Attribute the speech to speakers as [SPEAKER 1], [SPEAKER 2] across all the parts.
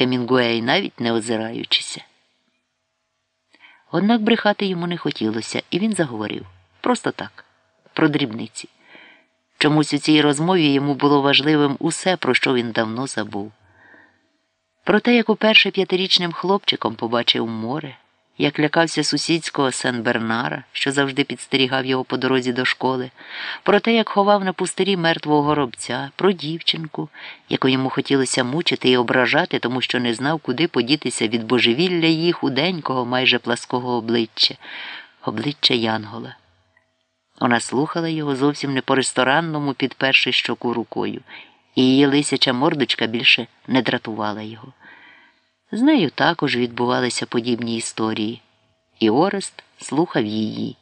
[SPEAKER 1] Хемінгуей, навіть не озираючися. Однак брехати йому не хотілося, і він заговорив просто так, про дрібниці. Чомусь у цій розмові йому було важливим усе, про що він давно забув. Про те, як уперше п'ятирічним хлопчиком побачив море, як лякався сусідського Сен-Бернара, що завжди підстерігав його по дорозі до школи, про те, як ховав на пустирі мертвого горобця, про дівчинку, яку йому хотілося мучити і ображати, тому що не знав, куди подітися від божевілля її худенького, майже плаского обличчя, обличчя Янгола. Вона слухала його зовсім не по ресторанному, підперши щоку рукою, і її лисяча мордочка більше не дратувала його. З нею також відбувалися подібні історії, і Орест слухав її.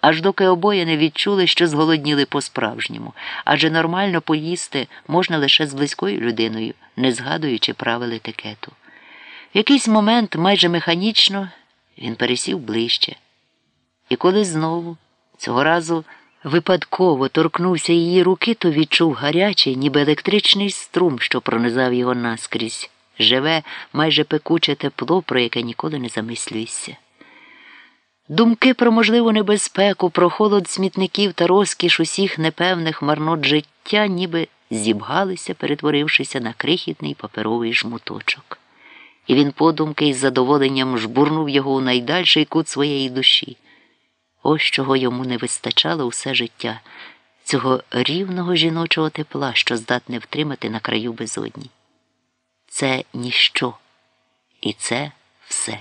[SPEAKER 1] Аж доки обоє не відчули, що зголодніли по-справжньому, адже нормально поїсти можна лише з близькою людиною, не згадуючи правил етикету. В якийсь момент майже механічно він пересів ближче. І коли знову, цього разу випадково торкнувся її руки, то відчув гарячий, ніби електричний струм, що пронизав його наскрізь живе, майже пекуче тепло, про яке ніколи не замислюєшся. Думки про можливу небезпеку, про холод смітників та розкіш усіх непевних марнот життя, ніби зібгалися, перетворившися на крихітний паперовий жмуточок. І він подумки із задоволенням жбурнув його у найдальший кут своєї душі. Ось чого йому не вистачало усе життя, цього рівного жіночого тепла, що здатне втримати на краю безодні це ніщо. І це все.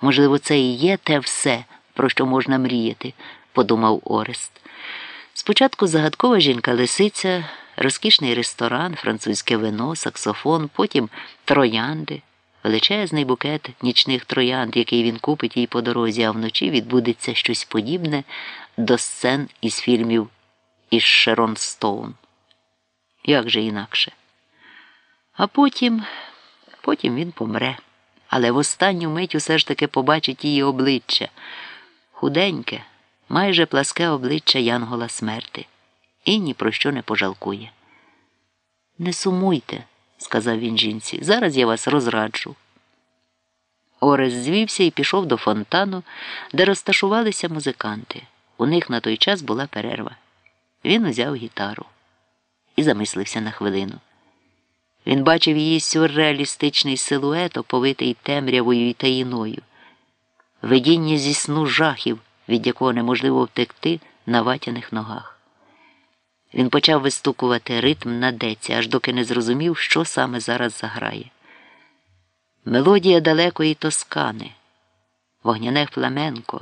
[SPEAKER 1] Можливо, це і є те все, про що можна мріяти, подумав Орест. Спочатку загадкова жінка лисиця, розкішний ресторан, французьке вино, саксофон, потім троянди, величезний букет нічних троянд, який він купить їй по дорозі, а вночі відбудеться щось подібне до сцен із фільмів із Шерон Стоун. Як же інакше? А потім, потім він помре. Але в останню мить усе ж таки побачить її обличчя худеньке, майже пласке обличчя Янгола смерти, і ні про що не пожалкує. Не сумуйте, сказав він жінці, зараз я вас розраджу. Орес звівся і пішов до фонтану, де розташувалися музиканти. У них на той час була перерва. Він узяв гітару і замислився на хвилину. Він бачив її сюрреалістичний силует, оповитий темрявою і таїною, видіння зі сну жахів, від якого неможливо втекти на ватяних ногах. Він почав вистукувати ритм на деці, аж доки не зрозумів, що саме зараз заграє. Мелодія далекої тоскани, вогняне фламенко,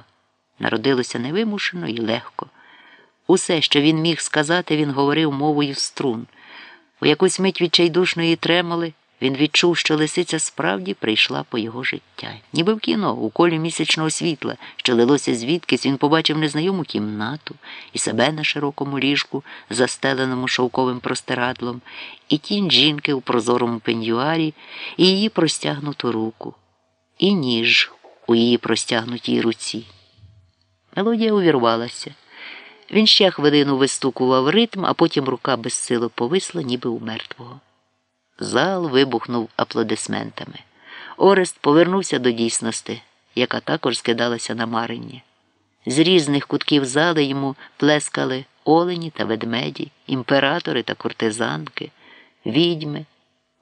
[SPEAKER 1] народилося невимушено і легко. Усе, що він міг сказати, він говорив мовою струн. У якусь мить відчайдушної тремоли він відчув, що лисиця справді прийшла по його життя. Ніби в кіно, у колі місячного світла, що лилося звідкись, він побачив незнайому кімнату і себе на широкому ліжку, застеленому шовковим простирадлом, і тінь жінки у прозорому пеньюарі, і її простягнуту руку, і ніж у її простягнутій руці. Мелодія увірвалася. Він ще хвилину вистукував ритм, а потім рука безсило повисла, ніби у мертвого. Зал вибухнув аплодисментами. Орест повернувся до дійсності, яка також скидалася на марення. З різних кутків зали йому плескали олені та ведмеді, імператори та куртизанки, відьми,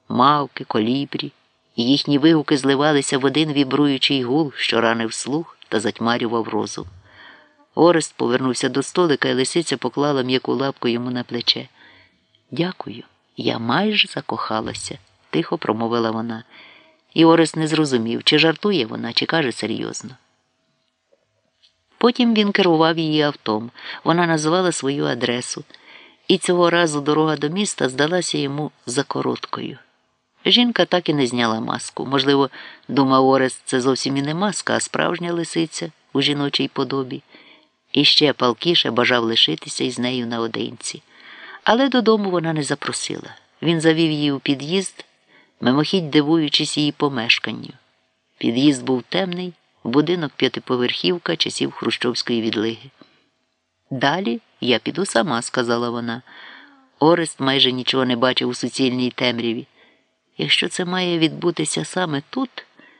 [SPEAKER 1] мавки, колібрі, і їхні вигуки зливалися в один вібруючий гул, що ранив слух та затьмарював розум. Орест повернувся до столика, і лисиця поклала м'яку лапку йому на плече. Дякую, я майже закохалася, тихо промовила вона. І Орест не зрозумів, чи жартує вона, чи каже серйозно. Потім він керував її автом. Вона назвала свою адресу, і цього разу дорога до міста здалася йому за короткою. Жінка так і не зняла маску. Можливо, думав Орест, це зовсім і не маска, а справжня лисиця у жіночій подобі і ще палкіше бажав лишитися із нею наодинці. Але додому вона не запросила. Він завів її у під'їзд, мимохідь дивуючись її помешканню. Під'їзд був темний, будинок п'ятиповерхівка часів Хрущовської відлиги. Далі я піду сама, сказала вона. Орест майже нічого не бачив у суцільній темряві. Якщо це має відбутися саме тут,